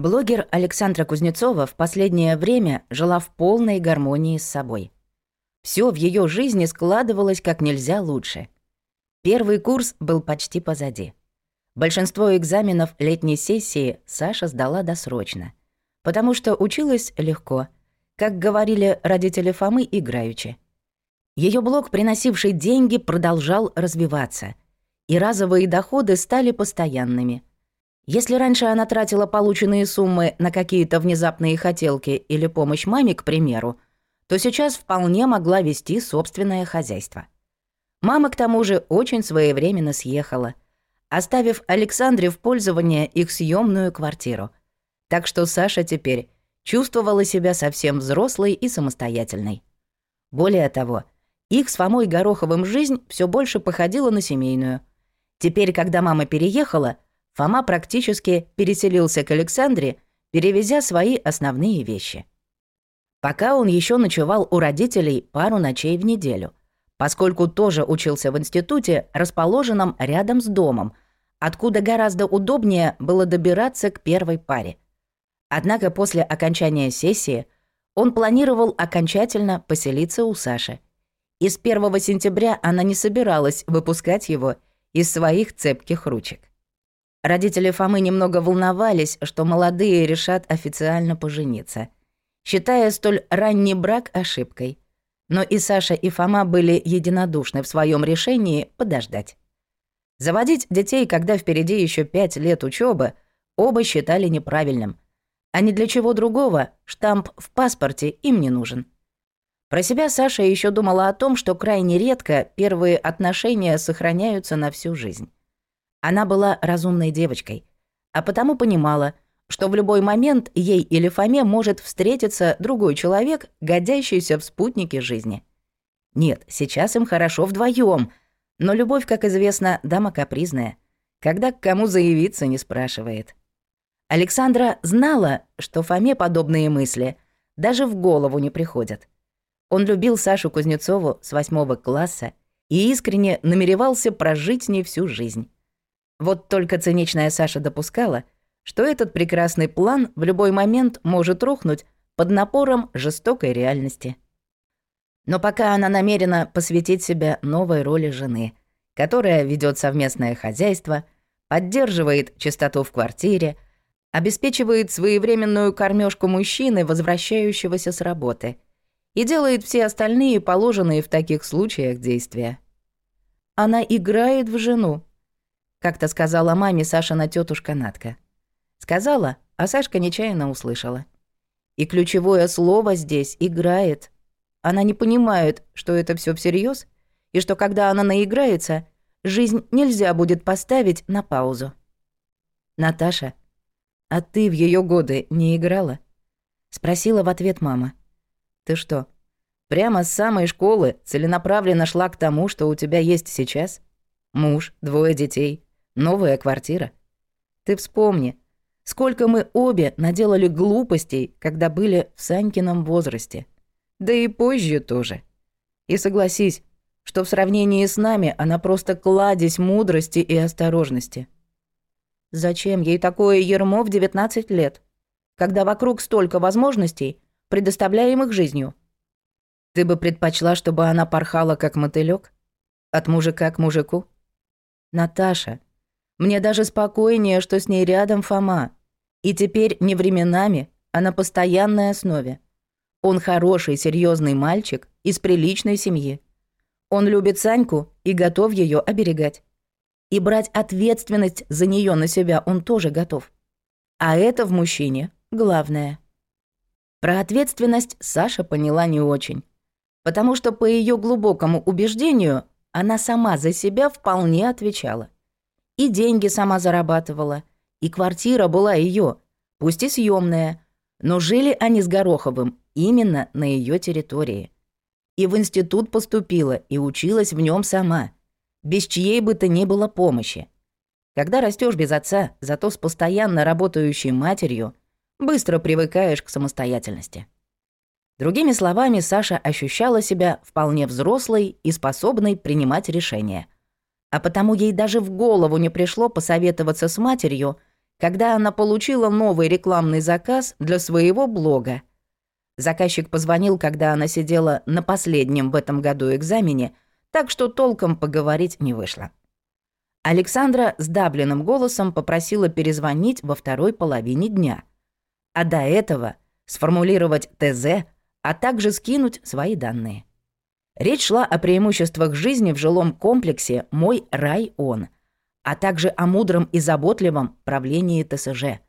Блогер Александра Кузнецова в последнее время жила в полной гармонии с собой. Все в ее жизни складывалось как нельзя лучше. Первый курс был почти позади. Большинство экзаменов летней сессии Саша сдала досрочно, потому что училась легко, как говорили родители Фомы, играючи. Ее блог, приносивший деньги, продолжал развиваться, и разовые доходы стали постоянными – если раньше она тратила полученные суммы на какие-то внезапные хотелки или помощь маме, к примеру, то сейчас вполне могла вести собственное хозяйство. Мама, к тому же, очень своевременно съехала, оставив Александре в пользование их съемную квартиру. Так что Саша теперь чувствовала себя совсем взрослой и самостоятельной. Более того, их с Фомой Гороховым жизнь все больше походила на семейную. Теперь, когда мама переехала — Фома практически переселился к Александре, перевезя свои основные вещи. Пока он еще ночевал у родителей пару ночей в неделю, поскольку тоже учился в институте, расположенном рядом с домом, откуда гораздо удобнее было добираться к первой паре. Однако после окончания сессии он планировал окончательно поселиться у Саши. И с 1 сентября она не собиралась выпускать его из своих цепких ручек. Родители Фомы немного волновались, что молодые решат официально пожениться, считая столь ранний брак ошибкой. Но и Саша, и Фома были единодушны в своем решении подождать. Заводить детей, когда впереди еще пять лет учебы, оба считали неправильным. А ни для чего другого штамп в паспорте им не нужен. Про себя Саша еще думала о том, что крайне редко первые отношения сохраняются на всю жизнь. Она была разумной девочкой, а потому понимала, что в любой момент ей или Фоме может встретиться другой человек, годящийся в спутнике жизни. Нет, сейчас им хорошо вдвоем, но любовь, как известно, дама капризная, когда к кому заявиться не спрашивает. Александра знала, что Фоме подобные мысли даже в голову не приходят. Он любил Сашу Кузнецову с восьмого класса и искренне намеревался прожить с ней всю жизнь. Вот только циничная Саша допускала, что этот прекрасный план в любой момент может рухнуть под напором жестокой реальности. Но пока она намерена посвятить себя новой роли жены, которая ведет совместное хозяйство, поддерживает чистоту в квартире, обеспечивает своевременную кормежку мужчины, возвращающегося с работы, и делает все остальные положенные в таких случаях действия. Она играет в жену, как-то сказала маме Сашина тетушка Натка. Сказала, а Сашка нечаянно услышала. И ключевое слово здесь «играет». Она не понимает, что это все всерьез, и что когда она наиграется, жизнь нельзя будет поставить на паузу. «Наташа, а ты в ее годы не играла?» Спросила в ответ мама. «Ты что, прямо с самой школы целенаправленно шла к тому, что у тебя есть сейчас? Муж, двое детей, новая квартира. Ты вспомни, сколько мы обе наделали глупостей, когда были в Санькином возрасте. Да и позже тоже. И согласись, что в сравнении с нами она просто кладезь мудрости и осторожности. Зачем ей такое ермо в 19 лет, когда вокруг столько возможностей, предоставляемых жизнью? Ты бы предпочла, чтобы она порхала как мотылёк? От мужика к мужику? Наташа, мне даже спокойнее, что с ней рядом Фома. И теперь не временами, а на постоянной основе. Он хороший, серьезный мальчик из приличной семьи. Он любит Саньку и готов ее оберегать. И брать ответственность за нее на себя он тоже готов. А это в мужчине главное. Про ответственность Саша поняла не очень. Потому что, по ее глубокому убеждению, она сама за себя вполне отвечала. И деньги сама зарабатывала. И квартира была ее, пусть и съемная, но жили они с Гороховым именно на ее территории. И в институт поступила, и училась в нем сама, без чьей бы то ни было помощи. Когда растешь без отца, зато с постоянно работающей матерью, быстро привыкаешь к самостоятельности. Другими словами, Саша ощущала себя вполне взрослой и способной принимать решения – а потому ей даже в голову не пришло посоветоваться с матерью, когда она получила новый рекламный заказ для своего блога. Заказчик позвонил, когда она сидела на последнем в этом году экзамене, так что толком поговорить не вышло. Александра с дабленным голосом попросила перезвонить во второй половине дня. А до этого сформулировать ТЗ, а также скинуть свои данные. Речь шла о преимуществах жизни в жилом комплексе «Мой рай-он», а также о мудром и заботливом правлении ТСЖ,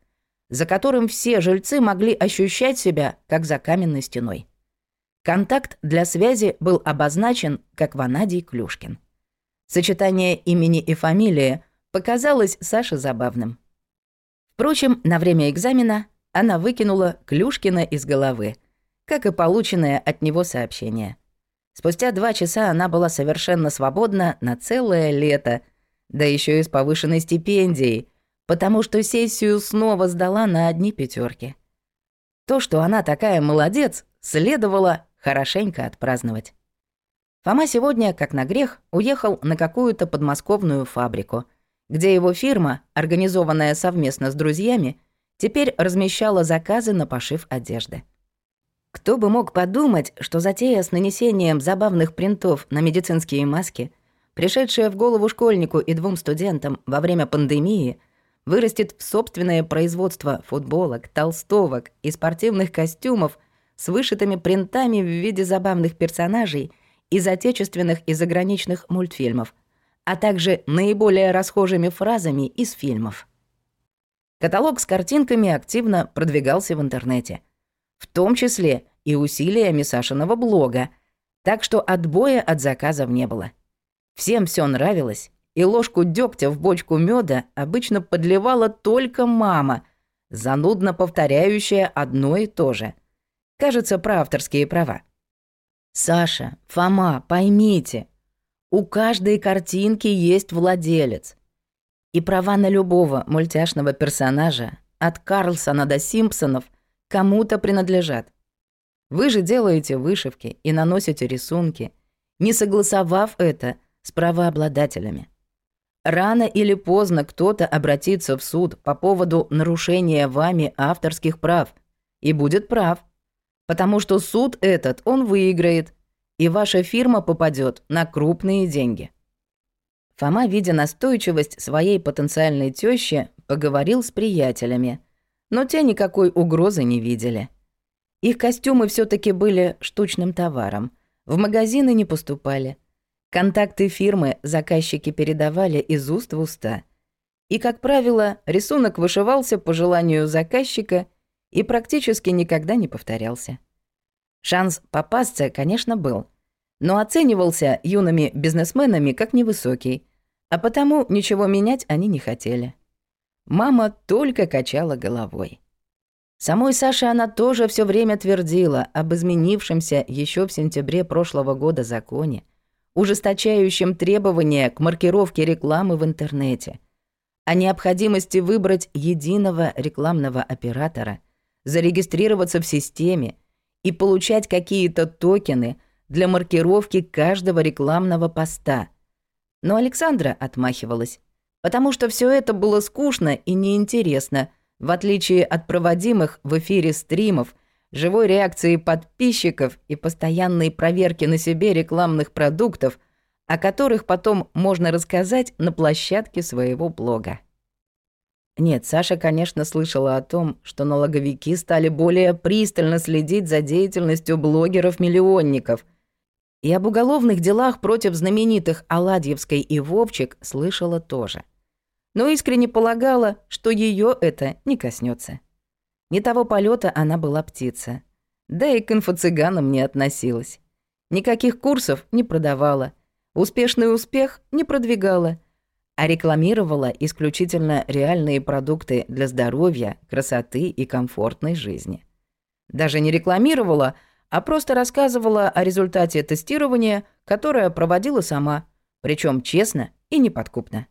за которым все жильцы могли ощущать себя как за каменной стеной. Контакт для связи был обозначен как Ванадий Клюшкин. Сочетание имени и фамилии показалось Саше забавным. Впрочем, на время экзамена она выкинула Клюшкина из головы, как и полученное от него сообщение. Спустя два часа она была совершенно свободна на целое лето, да еще и с повышенной стипендией, потому что сессию снова сдала на одни пятерки. То, что она такая молодец, следовало хорошенько отпраздновать. Фома сегодня, как на грех, уехал на какую-то подмосковную фабрику, где его фирма, организованная совместно с друзьями, теперь размещала заказы на пошив одежды. Кто бы мог подумать, что затея с нанесением забавных принтов на медицинские маски, пришедшая в голову школьнику и двум студентам во время пандемии, вырастет в собственное производство футболок, толстовок и спортивных костюмов с вышитыми принтами в виде забавных персонажей – из отечественных и заграничных мультфильмов, а также наиболее расхожими фразами из фильмов. Каталог с картинками активно продвигался в интернете, в том числе и усилиями Сашиного блога, так что отбоя от заказов не было. Всем все нравилось, и ложку дегтя в бочку меда обычно подливала только мама, занудно повторяющая одно и то же. Кажется, про авторские права. Саша, Фома, поймите, у каждой картинки есть владелец. И права на любого мультяшного персонажа, от Карлсона до Симпсонов, кому-то принадлежат. Вы же делаете вышивки и наносите рисунки, не согласовав это с правообладателями. Рано или поздно кто-то обратится в суд по поводу нарушения вами авторских прав и будет прав потому что суд этот он выиграет, и ваша фирма попадет на крупные деньги. Фома, видя настойчивость своей потенциальной тещи, поговорил с приятелями, но те никакой угрозы не видели. Их костюмы все таки были штучным товаром, в магазины не поступали. Контакты фирмы заказчики передавали из уст в уста. И, как правило, рисунок вышивался по желанию заказчика – и практически никогда не повторялся. Шанс попасться, конечно, был, но оценивался юными бизнесменами как невысокий, а потому ничего менять они не хотели. Мама только качала головой. Самой Саше она тоже все время твердила об изменившемся еще в сентябре прошлого года законе, ужесточающем требования к маркировке рекламы в интернете, о необходимости выбрать единого рекламного оператора – зарегистрироваться в системе и получать какие-то токены для маркировки каждого рекламного поста. Но Александра отмахивалась, потому что все это было скучно и неинтересно, в отличие от проводимых в эфире стримов, живой реакции подписчиков и постоянной проверки на себе рекламных продуктов, о которых потом можно рассказать на площадке своего блога. Нет, Саша, конечно, слышала о том, что налоговики стали более пристально следить за деятельностью блогеров-миллионников. И об уголовных делах против знаменитых Аладьевской и Вовчик слышала тоже. Но искренне полагала, что ее это не коснется. Не того полета она была птица. Да и к инфо-цыганам не относилась. Никаких курсов не продавала. Успешный успех не продвигала – а рекламировала исключительно реальные продукты для здоровья, красоты и комфортной жизни. Даже не рекламировала, а просто рассказывала о результате тестирования, которое проводила сама, причем честно и неподкупно.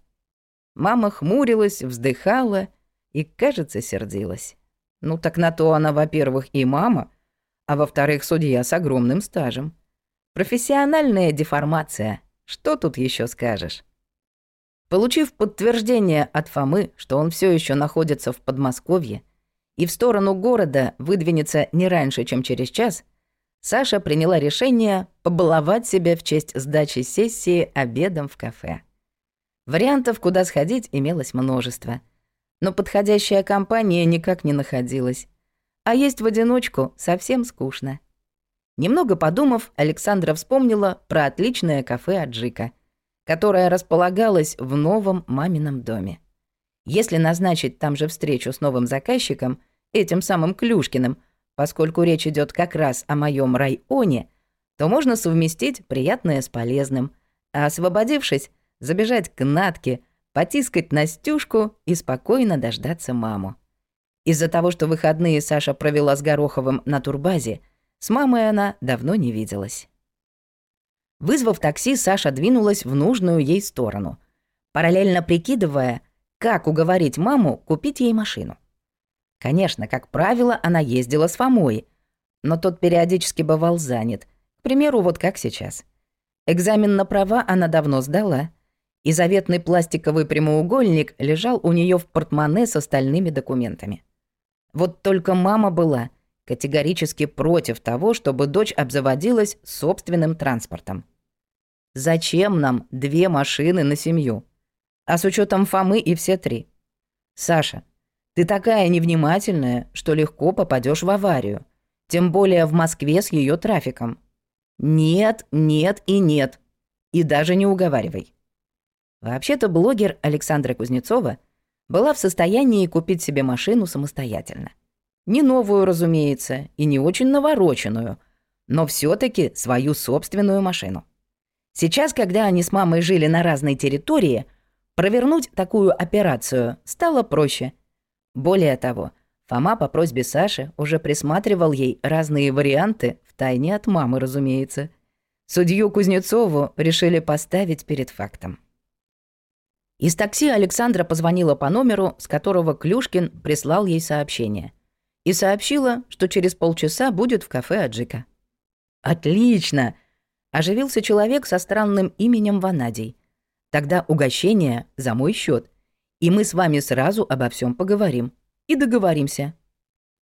Мама хмурилась, вздыхала и, кажется, сердилась. Ну так на то она, во-первых, и мама, а во-вторых, судья с огромным стажем. Профессиональная деформация. Что тут еще скажешь? Получив подтверждение от Фомы, что он все еще находится в Подмосковье и в сторону города выдвинется не раньше, чем через час, Саша приняла решение побаловать себя в честь сдачи сессии обедом в кафе. Вариантов, куда сходить, имелось множество. Но подходящая компания никак не находилась. А есть в одиночку совсем скучно. Немного подумав, Александра вспомнила про отличное кафе «Аджика», которое располагалось в новом мамином доме. Если назначить там же встречу с новым заказчиком, этим самым Клюшкиным, поскольку речь идет как раз о моем районе, то можно совместить приятное с полезным, а освободившись, забежать к Натке, потискать Настюшку и спокойно дождаться маму. Из-за того, что выходные Саша провела с Гороховым на турбазе, с мамой она давно не виделась. Вызвав такси, Саша двинулась в нужную ей сторону, параллельно прикидывая, как уговорить маму купить ей машину. Конечно, как правило, она ездила с Фомой, но тот периодически бывал занят, к примеру, вот как сейчас. Экзамен на права она давно сдала — и заветный пластиковый прямоугольник лежал у нее в портмоне с остальными документами. Вот только мама была категорически против того, чтобы дочь обзаводилась собственным транспортом. Зачем нам две машины на семью? А с учетом Фомы и все три. Саша, ты такая невнимательная, что легко попадешь в аварию. Тем более в Москве с ее трафиком. Нет, нет и нет. И даже не уговаривай. Вообще-то блогер Александра Кузнецова была в состоянии купить себе машину самостоятельно. Не новую, разумеется, и не очень навороченную, но все таки свою собственную машину. Сейчас, когда они с мамой жили на разной территории, провернуть такую операцию стало проще. Более того, Фома по просьбе Саши уже присматривал ей разные варианты, в тайне от мамы, разумеется. Судью Кузнецову решили поставить перед фактом. Из такси Александра позвонила по номеру, с которого Клюшкин прислал ей сообщение. И сообщила, что через полчаса будет в кафе Аджика. «Отлично!» – оживился человек со странным именем Ванадий. «Тогда угощение за мой счет, и мы с вами сразу обо всем поговорим. И договоримся».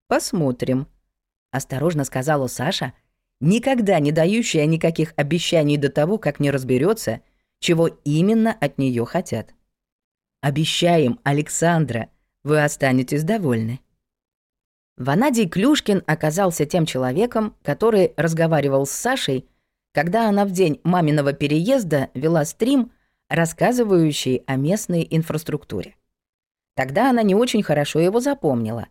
«Посмотрим», – осторожно сказала Саша, никогда не дающая никаких обещаний до того, как не разберется, чего именно от нее хотят. Обещаем, Александра, вы останетесь довольны. Ванадий Клюшкин оказался тем человеком, который разговаривал с Сашей, когда она в день маминого переезда вела стрим, рассказывающий о местной инфраструктуре. Тогда она не очень хорошо его запомнила,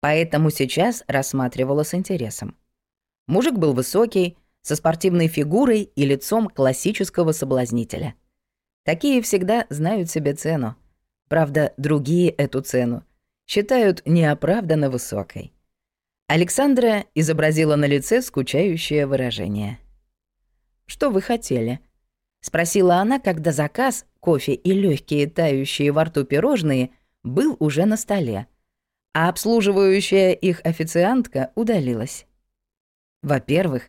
поэтому сейчас рассматривала с интересом. Мужик был высокий, со спортивной фигурой и лицом классического соблазнителя. Такие всегда знают себе цену — Правда, другие эту цену считают неоправданно высокой. Александра изобразила на лице скучающее выражение. «Что вы хотели?» — спросила она, когда заказ, кофе и легкие тающие во рту пирожные был уже на столе, а обслуживающая их официантка удалилась. «Во-первых,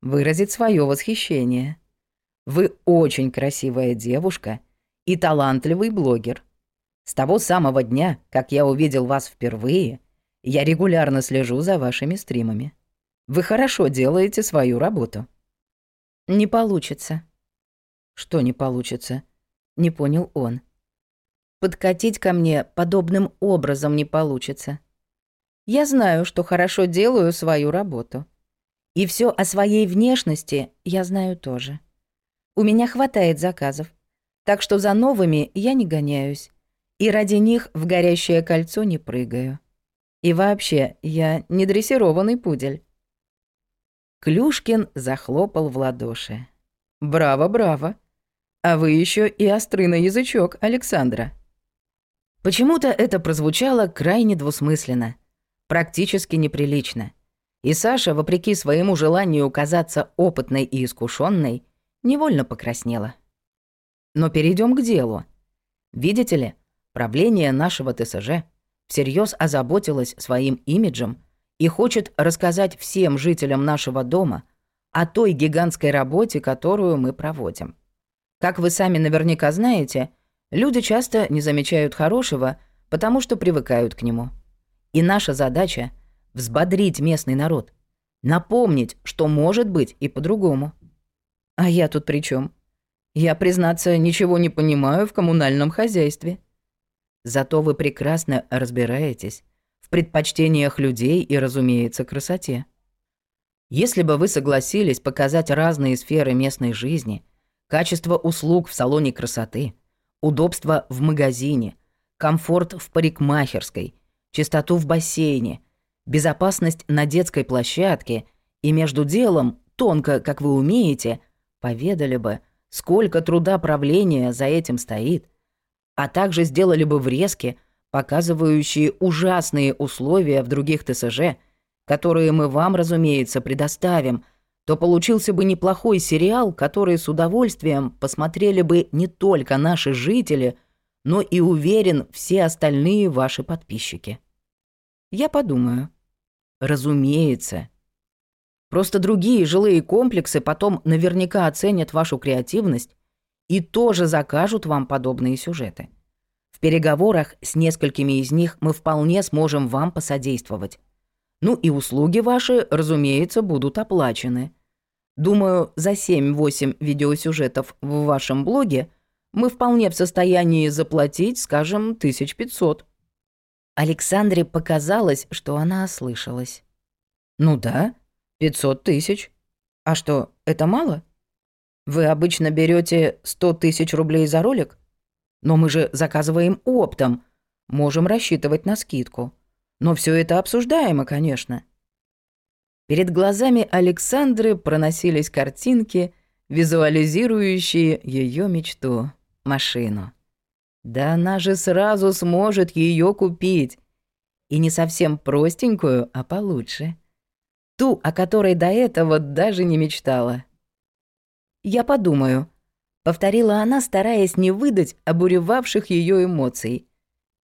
выразить свое восхищение. Вы очень красивая девушка и талантливый блогер. С того самого дня, как я увидел вас впервые, я регулярно слежу за вашими стримами. Вы хорошо делаете свою работу. Не получится. Что не получится? Не понял он. Подкатить ко мне подобным образом не получится. Я знаю, что хорошо делаю свою работу. И все о своей внешности я знаю тоже. У меня хватает заказов, так что за новыми я не гоняюсь и ради них в горящее кольцо не прыгаю. И вообще, я не дрессированный пудель. Клюшкин захлопал в ладоши. «Браво, браво! А вы еще и острый на язычок, Александра». Почему-то это прозвучало крайне двусмысленно, практически неприлично. И Саша, вопреки своему желанию казаться опытной и искушенной, невольно покраснела. Но перейдем к делу. Видите ли, Правление нашего ТСЖ всерьез озаботилось своим имиджем и хочет рассказать всем жителям нашего дома о той гигантской работе, которую мы проводим. Как вы сами наверняка знаете, Люди часто не замечают хорошего, потому что привыкают к нему. И наша задача — взбодрить местный народ, напомнить, что может быть и по-другому. А я тут при чем? Я, признаться, ничего не понимаю в коммунальном хозяйстве. Зато вы прекрасно разбираетесь в предпочтениях людей и, разумеется, красоте. Если бы вы согласились показать разные сферы местной жизни, качество услуг в салоне красоты, удобство в магазине, комфорт в парикмахерской, чистоту в бассейне, безопасность на детской площадке и между делом, тонко, как вы умеете, поведали бы – сколько труда правления за этим стоит, а также сделали бы врезки, показывающие ужасные условия в других ТСЖ, которые мы вам, разумеется, предоставим, то получился бы неплохой сериал, который с удовольствием посмотрели бы не только наши жители, но и, уверен, все остальные ваши подписчики. Я подумаю. Разумеется, Просто другие жилые комплексы потом наверняка оценят вашу креативность и тоже закажут вам подобные сюжеты. В переговорах с несколькими из них мы вполне сможем вам посодействовать. Ну и услуги ваши, разумеется, будут оплачены. Думаю, за 7-8 видеосюжетов в вашем блоге мы вполне в состоянии заплатить, скажем, 1500. Александре показалось, что она ослышалась. «Ну да», Пятьсот тысяч. А что, это мало? Вы обычно берете сто тысяч рублей за ролик? Но мы же заказываем оптом. Можем рассчитывать на скидку. Но все это обсуждаемо, конечно. Перед глазами Александры проносились картинки, визуализирующие ее мечту — машину. Да она же сразу сможет ее купить. И не совсем простенькую, а получше ту, о которой до этого даже не мечтала. «Я подумаю», — повторила она, стараясь не выдать обуревавших ее эмоций.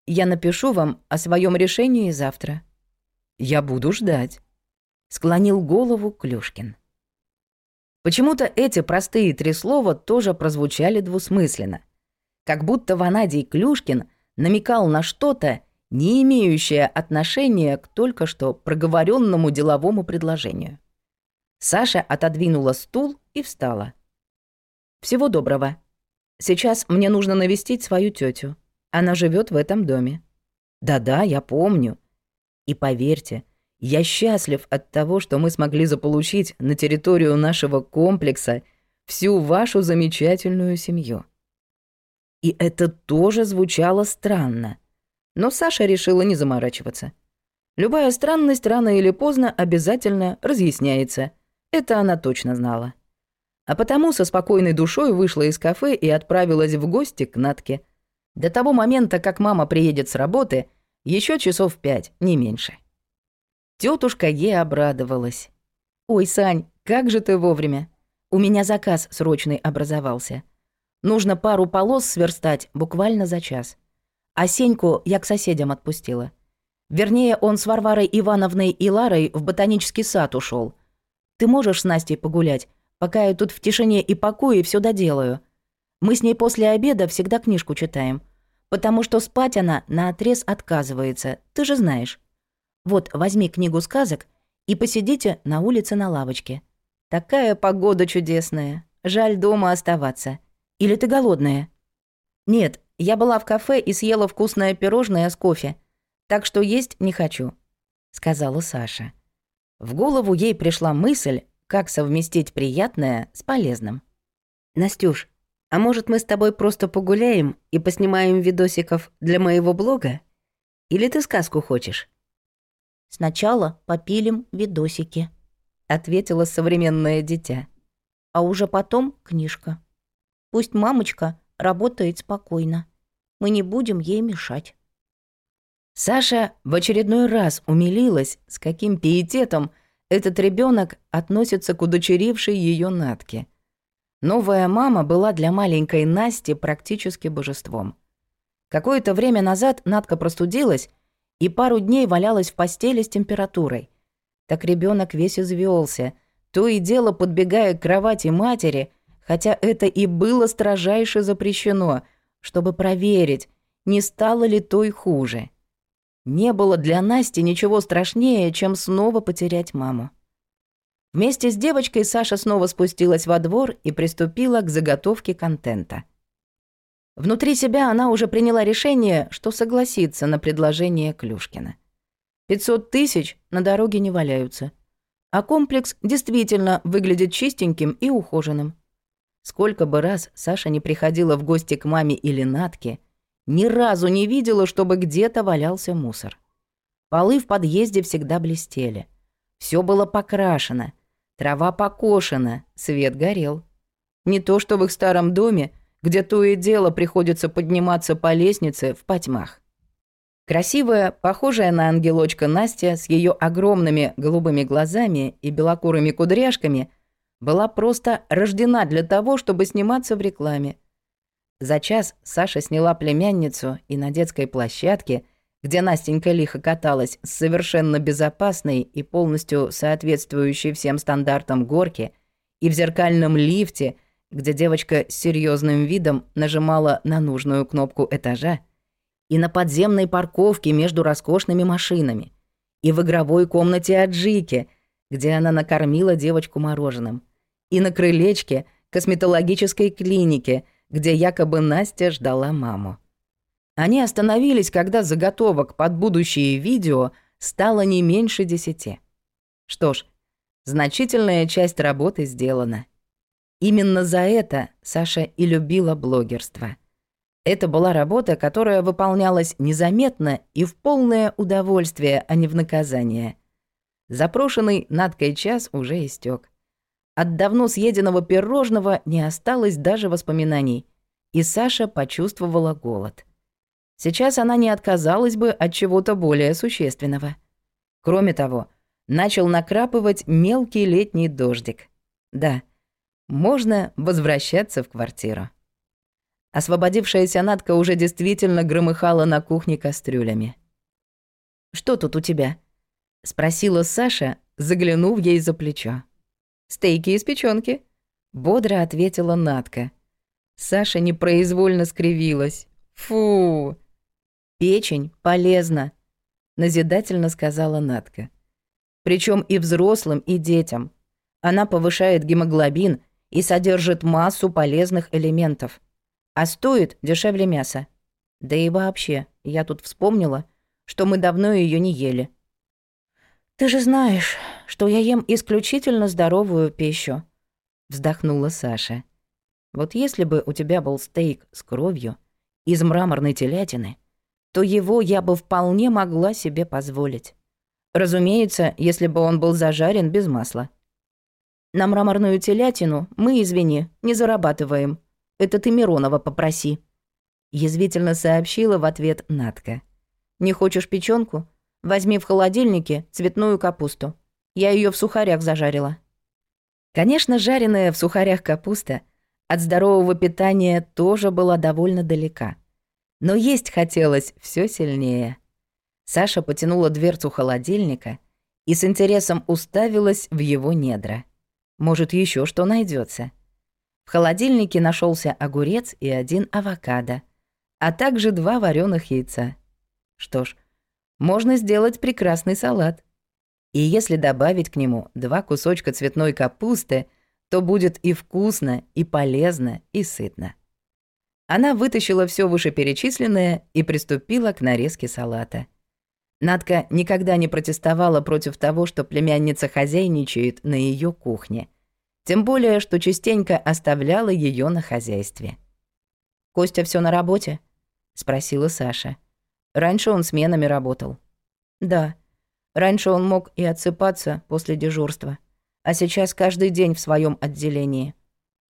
«Я напишу вам о своем решении завтра». «Я буду ждать», — склонил голову Клюшкин. Почему-то эти простые три слова тоже прозвучали двусмысленно. Как будто Ванадий Клюшкин намекал на что-то, не имеющая отношения к только что проговоренному деловому предложению. Саша отодвинула стул и встала. «Всего доброго. Сейчас мне нужно навестить свою тетю. Она живет в этом доме». «Да-да, я помню. И поверьте, я счастлив от того, что мы смогли заполучить на территорию нашего комплекса всю вашу замечательную семью». И это тоже звучало странно. Но Саша решила не заморачиваться. Любая странность рано или поздно обязательно разъясняется. Это она точно знала. А потому со спокойной душой вышла из кафе и отправилась в гости к Натке. До того момента, как мама приедет с работы, еще часов пять, не меньше. Тетушка ей обрадовалась. «Ой, Сань, как же ты вовремя. У меня заказ срочный образовался. Нужно пару полос сверстать буквально за час. А Сеньку я к соседям отпустила. Вернее, он с Варварой Ивановной и Ларой в ботанический сад ушел. Ты можешь с Настей погулять, пока я тут в тишине и покое все доделаю. Мы с ней после обеда всегда книжку читаем, потому что спать она на отрез отказывается, ты же знаешь. Вот, возьми книгу сказок и посидите на улице на лавочке. Такая погода чудесная. Жаль дома оставаться. Или ты голодная? Нет, я была в кафе и съела вкусное пирожное с кофе, так что есть не хочу», — сказала Саша. В голову ей пришла мысль, как совместить приятное с полезным. «Настюш, а может мы с тобой просто погуляем и поснимаем видосиков для моего блога? Или ты сказку хочешь?» «Сначала попилим видосики», — ответила современное дитя. «А уже потом книжка. Пусть мамочка работает спокойно. Мы не будем ей мешать. Саша в очередной раз умилилась, с каким пиететом этот ребенок относится к удочерившей ее Натке. Новая мама была для маленькой Насти практически божеством. Какое-то время назад Натка простудилась и пару дней валялась в постели с температурой. Так ребенок весь извелся, то и дело подбегая к кровати матери, хотя это и было строжайше запрещено, чтобы проверить, не стало ли той хуже. Не было для Насти ничего страшнее, чем снова потерять маму. Вместе с девочкой Саша снова спустилась во двор и приступила к заготовке контента. Внутри себя она уже приняла решение, что согласится на предложение Клюшкина. 500 тысяч на дороге не валяются. А комплекс действительно выглядит чистеньким и ухоженным. Сколько бы раз Саша не приходила в гости к маме или Натке, ни разу не видела, чтобы где-то валялся мусор. Полы в подъезде всегда блестели. Все было покрашено, трава покошена, свет горел. Не то что в их старом доме, где то и дело приходится подниматься по лестнице в потьмах. Красивая, похожая на ангелочка Настя с ее огромными голубыми глазами и белокурыми кудряшками была просто рождена для того, чтобы сниматься в рекламе. За час Саша сняла племянницу и на детской площадке, где Настенька лихо каталась с совершенно безопасной и полностью соответствующей всем стандартам горки, и в зеркальном лифте, где девочка с серьезным видом нажимала на нужную кнопку этажа, и на подземной парковке между роскошными машинами, и в игровой комнате Аджики, где она накормила девочку мороженым, и на крылечке косметологической клиники, где якобы Настя ждала маму. Они остановились, когда заготовок под будущее видео стало не меньше десяти. Что ж, значительная часть работы сделана. Именно за это Саша и любила блогерство — это была работа, которая выполнялась незаметно и в полное удовольствие, а не в наказание. Запрошенный Надкой час уже истек. От давно съеденного пирожного не осталось даже воспоминаний, и Саша почувствовала голод. Сейчас она не отказалась бы от чего-то более существенного. Кроме того, начал накрапывать мелкий летний дождик. Да, можно возвращаться в квартиру. Освободившаяся Надка уже действительно громыхала на кухне кастрюлями. «Что тут у тебя?» — спросила Саша, заглянув ей за плечо. «Стейки из печёнки», — бодро ответила Надка. Саша непроизвольно скривилась. «Фу!» «Печень полезна», — назидательно сказала Надка. Причем и взрослым, и детям. Она повышает гемоглобин и содержит массу полезных элементов а стоит дешевле мяса. Да и вообще, я тут вспомнила, что мы давно ее не ели. «Ты же знаешь, что я ем исключительно здоровую пищу», — вздохнула Саша. «Вот если бы у тебя был стейк с кровью из мраморной телятины, то его я бы вполне могла себе позволить. Разумеется, если бы он был зажарен без масла. На мраморную телятину мы, извини, не зарабатываем», это ты Миронова попроси». Язвительно сообщила в ответ Натка. «Не хочешь печёнку? Возьми в холодильнике цветную капусту. Я её в сухарях зажарила». Конечно, жареная в сухарях капуста от здорового питания тоже была довольно далека. Но есть хотелось всё сильнее. Саша потянула дверцу холодильника и с интересом уставилась в его недра. Может, ещё что найдётся. В холодильнике нашелся огурец и один авокадо, а также два вареных яйца. Что ж, можно сделать прекрасный салат. И если добавить к нему два кусочка цветной капусты, то будет и вкусно, и полезно, и сытно. Она вытащила все вышеперечисленное и приступила к нарезке салата. Надка никогда не протестовала против того, что племянница хозяйничает на ее кухне — тем более, что частенько оставляла ее на хозяйстве. «Костя все на работе?» — спросила Саша. «Раньше он сменами работал». «Да. Раньше он мог и отсыпаться после дежурства, а сейчас каждый день в своем отделении.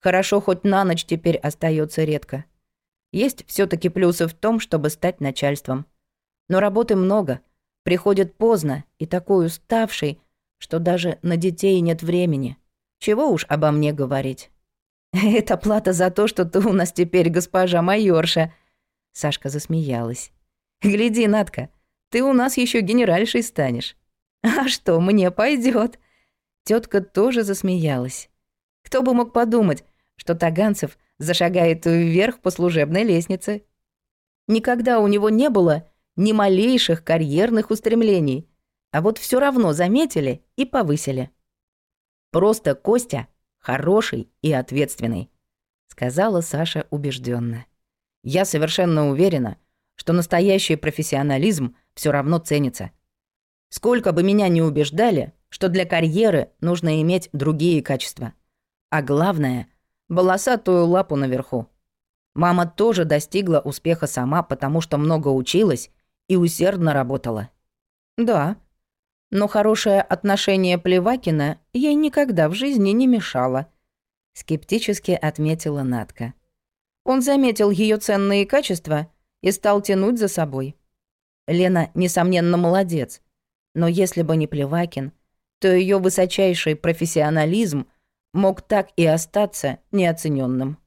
Хорошо, хоть на ночь теперь остается редко. Есть все таки плюсы в том, чтобы стать начальством. Но работы много, приходит поздно и такой уставший, что даже на детей нет времени». Чего уж обо мне говорить. Это плата за то, что ты у нас теперь госпожа майорша. Сашка засмеялась. Гляди, Натка, ты у нас еще генеральшей станешь. А что, мне пойдет? Тетка тоже засмеялась. Кто бы мог подумать, что Таганцев зашагает вверх по служебной лестнице. Никогда у него не было ни малейших карьерных устремлений, а вот все равно заметили и повысили. Просто Костя хороший и ответственный, сказала Саша убежденно. Я совершенно уверена, что настоящий профессионализм все равно ценится. Сколько бы меня ни убеждали, что для карьеры нужно иметь другие качества. А главное — волосатую лапу наверху. Мама тоже достигла успеха сама, потому что много училась и усердно работала. Да, но хорошее отношение Плевакина ей никогда в жизни не мешало, скептически отметила Натка. Он заметил ее ценные качества и стал тянуть за собой. Лена, несомненно, молодец, но если бы не Плевакин, то ее высочайший профессионализм мог так и остаться неоцененным.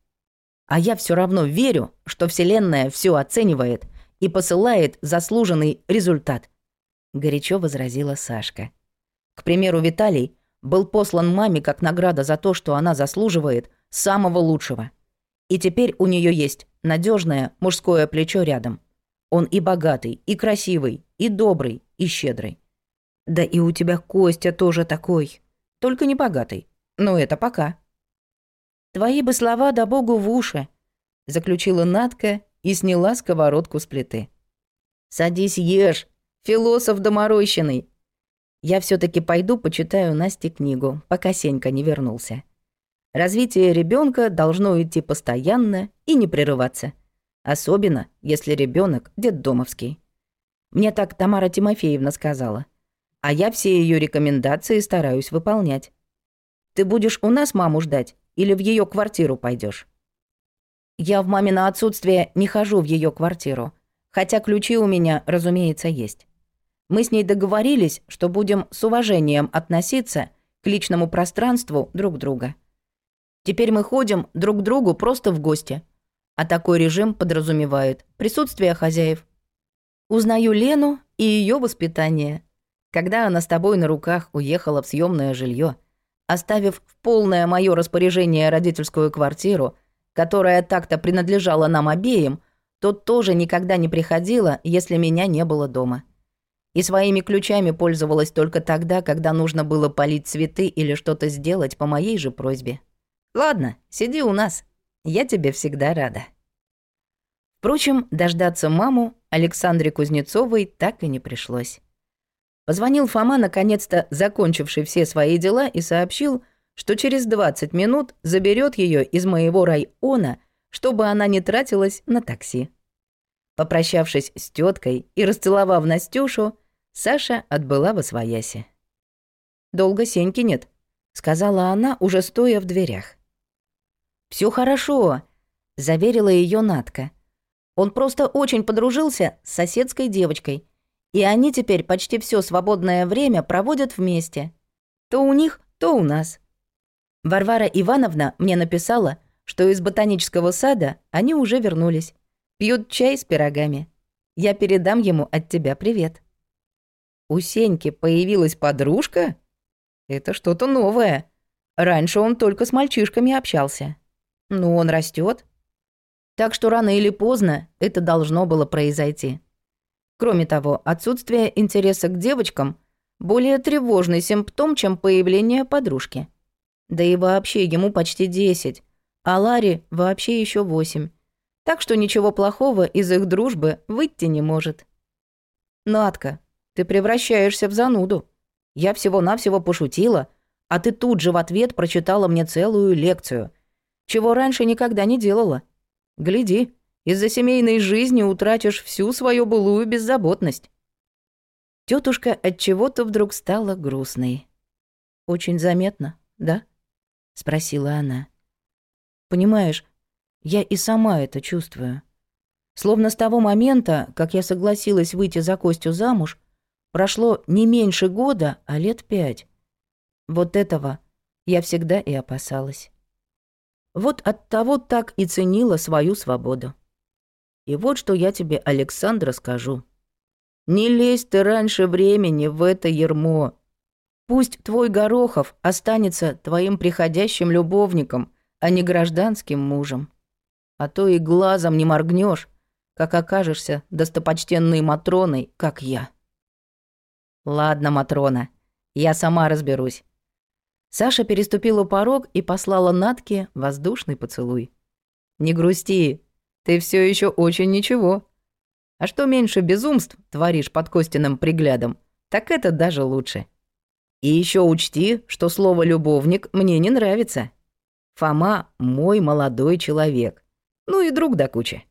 А я все равно верю, что Вселенная все оценивает и посылает заслуженный результат», — горячо возразила Сашка. К примеру, Виталий был послан маме как награда за то, что она заслуживает самого лучшего. И теперь у нее есть надежное мужское плечо рядом. Он и богатый, и красивый, и добрый, и щедрый. Да и у тебя Костя тоже такой, только не богатый. Но это пока. Твои бы слова да богу в уши, заключила Натка и сняла сковородку с плиты. «Садись, ешь, философ доморощенный!» Я все таки пойду почитаю Насте книгу, пока Сенька не вернулся. Развитие ребенка должно идти постоянно и не прерываться. Особенно, если ребенок детдомовский. Мне так Тамара Тимофеевна сказала. А я все ее рекомендации стараюсь выполнять. Ты будешь у нас маму ждать или в ее квартиру пойдешь? Я в мамино отсутствие не хожу в ее квартиру, хотя ключи у меня, разумеется, есть. Мы с ней договорились, что будем с уважением относиться к личному пространству друг друга. Теперь мы ходим друг к другу просто в гости, а такой режим подразумевает присутствие хозяев. Узнаю Лену и ее воспитание. Когда она с тобой на руках уехала в съемное жилье, оставив в полное мое распоряжение родительскую квартиру – которая так-то принадлежала нам обеим, то тоже никогда не приходила, если меня не было дома. И своими ключами пользовалась только тогда, когда нужно было полить цветы или что-то сделать по моей же просьбе. Ладно, сиди у нас. Я тебе всегда рада. Впрочем, дождаться маму Александре Кузнецовой так и не пришлось. Позвонил Фома, наконец-то закончивший все свои дела, и сообщил, что через 20 минут заберет ее из моего района, чтобы она не тратилась на такси. Попрощавшись с теткой и расцеловав Настюшу, Саша отбыла во свояси. «Долго Сеньки нет», — сказала она, уже стоя в дверях. Все хорошо», — заверила ее Натка. «Он просто очень подружился с соседской девочкой, и они теперь почти все свободное время проводят вместе. То у них, то у нас. Варвара Ивановна мне написала, что из ботанического сада они уже вернулись. Пьют чай с пирогами. Я передам ему от тебя привет. У Сеньки появилась подружка? Это что-то новое. Раньше он только с мальчишками общался. Но он растет. Так что рано или поздно это должно было произойти. Кроме того, отсутствие интереса к девочкам – более тревожный симптом, чем появление подружки. Да и вообще ему почти десять, а Ларе вообще еще восемь. Так что ничего плохого из их дружбы выйти не может. Надка, ты превращаешься в зануду. Я всего-навсего пошутила, а ты тут же в ответ прочитала мне целую лекцию, чего раньше никогда не делала. Гляди, из-за семейной жизни утратишь всю свою былую беззаботность. Тетушка от чего-то вдруг стала грустной. Очень заметно, да? — спросила она. «Понимаешь, я и сама это чувствую. Словно с того момента, как я согласилась выйти за Костю замуж, прошло не меньше года, а лет пять. Вот этого я всегда и опасалась. Вот от того так и ценила свою свободу. И вот что я тебе, Александра, скажу. Не лезь ты раньше времени в это ермо. Пусть твой Горохов останется твоим приходящим любовником, а не гражданским мужем. А то и глазом не моргнешь, как окажешься достопочтенной Матроной, как я. Ладно, Матрона, я сама разберусь. Саша переступила порог и послала Натке воздушный поцелуй. «Не грусти, ты все еще очень ничего. А что меньше безумств творишь под Костиным приглядом, так это даже лучше. И еще учти, что слово «любовник» мне не нравится. Фома — мой молодой человек. Ну и друг до кучи».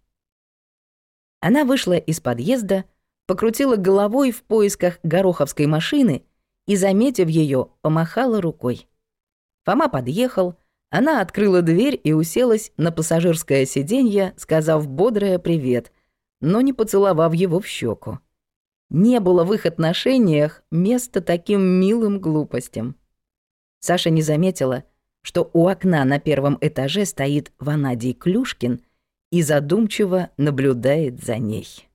Она вышла из подъезда, покрутила головой в поисках гороховской машины и, заметив ее, помахала рукой. Фома подъехал, она открыла дверь и уселась на пассажирское сиденье, сказав бодрое «привет», но не поцеловав его в щеку. Не было в их отношениях места таким милым глупостям. Саша не заметила, что у окна на первом этаже стоит Ванадий Клюшкин и задумчиво наблюдает за ней.